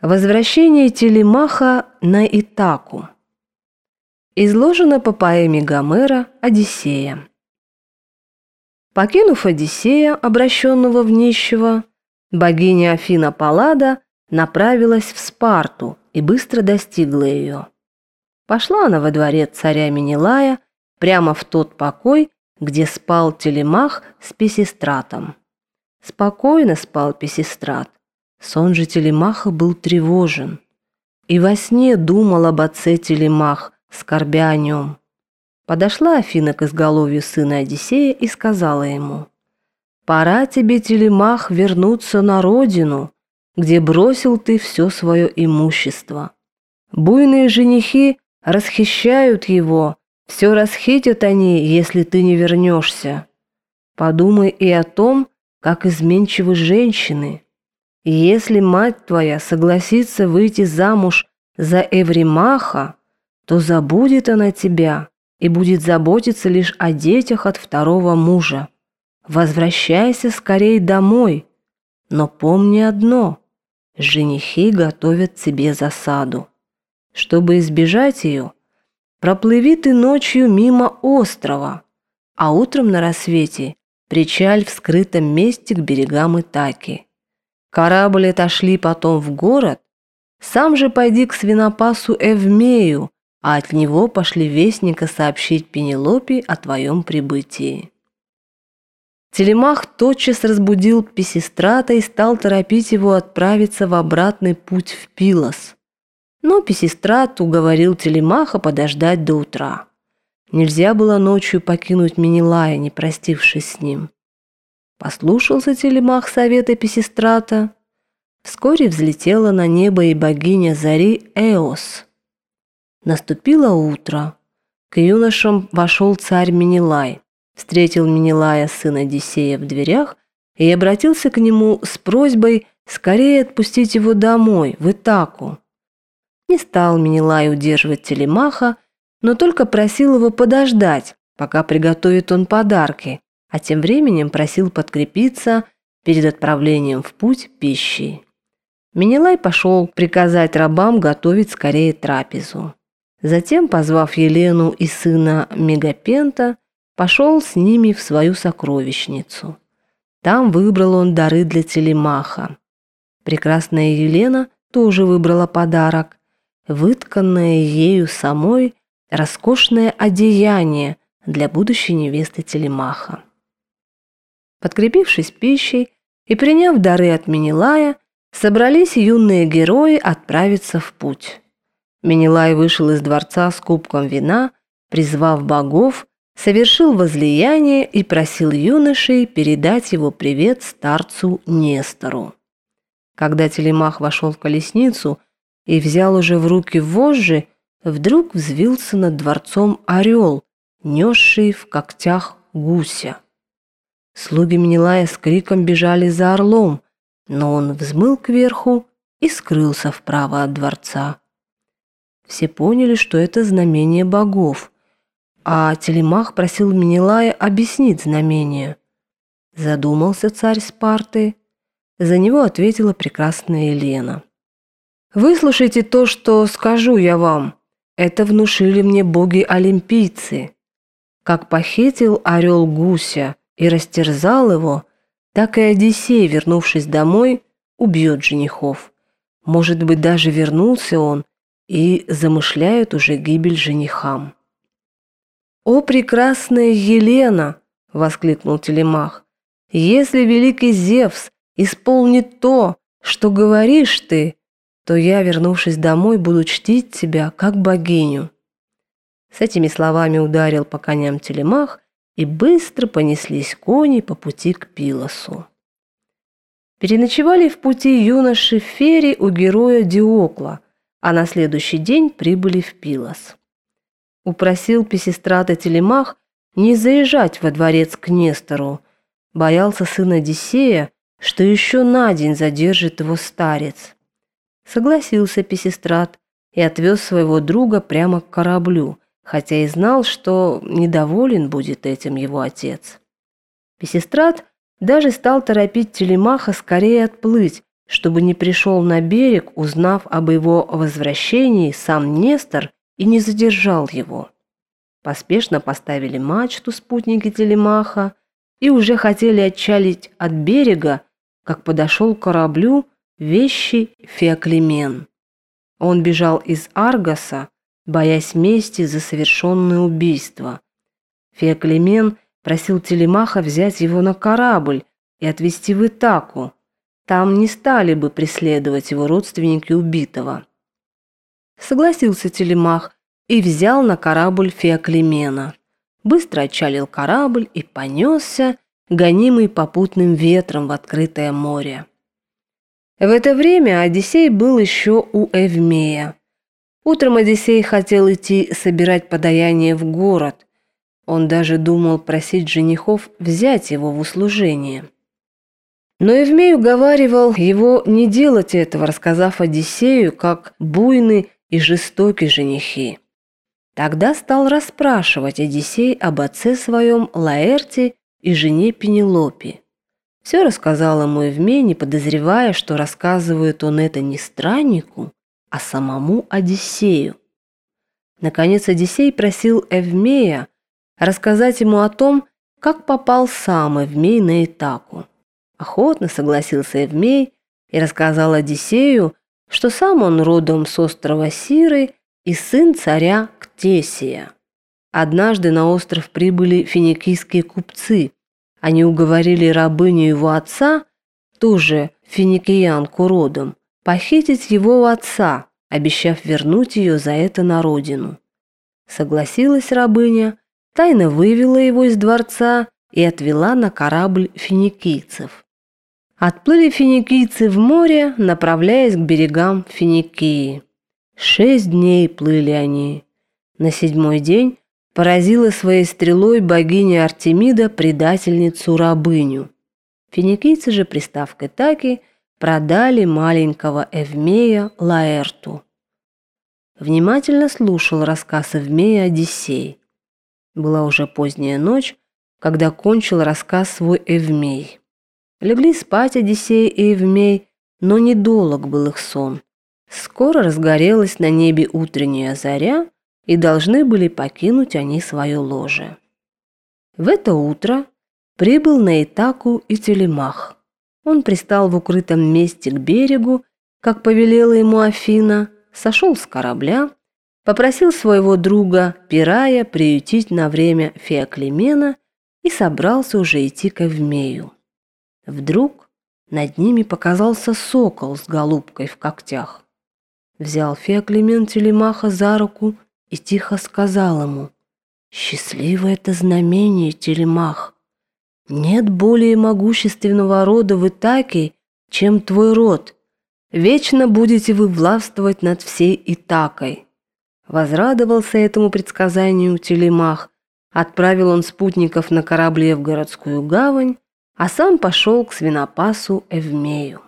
Возвращение Телемаха на Итаку. Изложено по поэме Гомера «Одиссея». Покинув Одиссея, обращенного в нищего, богиня Афина Паллада направилась в Спарту и быстро достигла ее. Пошла она во дворец царя Менелая, прямо в тот покой, где спал Телемах с Песистратом. Спокойно спал Песистрат Сон же Телемаха был тревожен. И во сне думал об отце Телемах, скорбя о нем. Подошла Афина к изголовью сына Одиссея и сказала ему, «Пора тебе, Телемах, вернуться на родину, где бросил ты все свое имущество. Буйные женихи расхищают его, все расхитят они, если ты не вернешься. Подумай и о том, как изменчивы женщины». И если мать твоя согласится выйти замуж за Эвримаха, то забудет она тебя и будет заботиться лишь о детях от второго мужа. Возвращайся скорей домой, но помни одно – женихи готовят тебе засаду. Чтобы избежать ее, проплыви ты ночью мимо острова, а утром на рассвете причаль в скрытом месте к берегам Итаки. Корабль отошли потом в город, сам же пойди к свинопасу Эвмею, а от него пошли вестника сообщить Пенелопе о твоем прибытии. Телемах тотчас разбудил Песистрата и стал торопить его отправиться в обратный путь в Пилос. Но Песистрат уговорил Телемаха подождать до утра. Нельзя было ночью покинуть Менелая, не простившись с ним. Послушался телемах совета Песистрата. Вскоре взлетела на небо и богиня зари Эос. Наступило утро. К юношам вошел царь Менелай, встретил Менелая, сына Одиссея, в дверях и обратился к нему с просьбой скорее отпустить его домой, в Итаку. Не стал Менелай удерживать телемаха, но только просил его подождать, пока приготовит он подарки, а тем временем просил подкрепиться перед отправлением в путь пищей. Менелай пошел приказать рабам готовить скорее трапезу. Затем, позвав Елену и сына Мегапента, пошел с ними в свою сокровищницу. Там выбрал он дары для телемаха. Прекрасная Елена тоже выбрала подарок, вытканное ею самой роскошное одеяние для будущей невесты телемаха. Подкрепившись пищей и приняв дары от Менелая, собрались юные герои отправиться в путь. Менелай вышел из дворца с кубком вина, призвав богов, совершил возлияние и просил юношей передать его привет старцу Нестору. Когда Телемах вошел в колесницу и взял уже в руки вожжи, вдруг взвился над дворцом орел, несший в когтях гуся. Слуги Менелая с криком бежали за орлом, но он взмыл кверху и скрылся вправо от дворца. Все поняли, что это знамение богов, а Телемах просил Менелая объяснить знамение. Задумался царь Спарты. За него ответила прекрасная Елена. «Выслушайте то, что скажу я вам. Это внушили мне боги-олимпийцы. Как похитил орел гуся, и растерзал его, так и Одиссей, вернувшись домой, убьет женихов. Может быть, даже вернулся он и замышляет уже гибель женихам. «О, прекрасная Елена!» — воскликнул Телемах. «Если великий Зевс исполнит то, что говоришь ты, то я, вернувшись домой, буду чтить тебя как богиню». С этими словами ударил по коням Телемах, и быстро понеслись кони по пути к Пилосу. Переночевали в пути юноши Фери у героя Диокла, а на следующий день прибыли в Пилос. Упросил Песистрата Телемах не заезжать во дворец к Нестору, боялся сына Одиссея, что еще на день задержит его старец. Согласился Песистрат и отвез своего друга прямо к кораблю – хотя и знал, что недоволен будет этим его отец. Песестрат даже стал торопить Телемаха скорее отплыть, чтобы не пришел на берег, узнав об его возвращении сам Нестор и не задержал его. Поспешно поставили мачту спутники Телемаха и уже хотели отчалить от берега, как подошел к кораблю вещи Феоклемен. Он бежал из Аргоса, боясь мести за совершенное убийство. Феоклемен просил Телемаха взять его на корабль и отвезти в Итаку. Там не стали бы преследовать его родственники убитого. Согласился Телемах и взял на корабль Феоклемена. Быстро отчалил корабль и понесся, гонимый попутным ветром в открытое море. В это время Одиссей был еще у Эвмея. Утром Одиссей хотел идти собирать подаяние в город. Он даже думал просить женихов взять его в услужение. Но Эвмей уговаривал его не делать этого, рассказав Одиссею, как буйны и жестоки женихи. Тогда стал расспрашивать Одиссей об отце своем Лаэрте и жене Пенелопе. Все рассказал ему Эвмей, не подозревая, что рассказывает он это не страннику, а самому Одиссею. Наконец Одиссей просил Эвмея рассказать ему о том, как попал сам Эвмей на Итаку. Охотно согласился Эвмей и рассказал Одиссею, что сам он родом с острова Сиры и сын царя Ктесия. Однажды на остров прибыли финикийские купцы. Они уговорили рабыню его отца, тоже финикиянку родом, похитить его отца, обещав вернуть ее за это на родину. Согласилась рабыня, тайно вывела его из дворца и отвела на корабль финикийцев. Отплыли финикийцы в море, направляясь к берегам Финикии. Шесть дней плыли они. На седьмой день поразила своей стрелой богиня Артемида предательницу-рабыню. Финикийцы же приставкой Таки продали маленького Эвмея Лаэрту. Внимательно слушал рассказ Эвмея Одиссей. Была уже поздняя ночь, когда кончил рассказ свой Эвмей. Легли спать Одиссей и Эвмей, но недолг был их сон. Скоро разгорелась на небе утренняя заря, и должны были покинуть они свое ложе. В это утро прибыл на Итаку и Телемах. Он пристал в укрытом месте к берегу, как повелела ему Афина, сошел с корабля, попросил своего друга Пирая приютить на время Феоклемена и собрался уже идти к Эвмею. Вдруг над ними показался сокол с голубкой в когтях. Взял Феоклемен Телемаха за руку и тихо сказал ему, «Счастливое это знамение, Телемах! Нет более могущественного рода в Итаке, чем твой род. Вечно будете вы властвовать над всей Итакой». Возрадовался этому предсказанию Телемах, отправил он спутников на корабле в городскую гавань, а сам пошел к свинопасу Эвмею.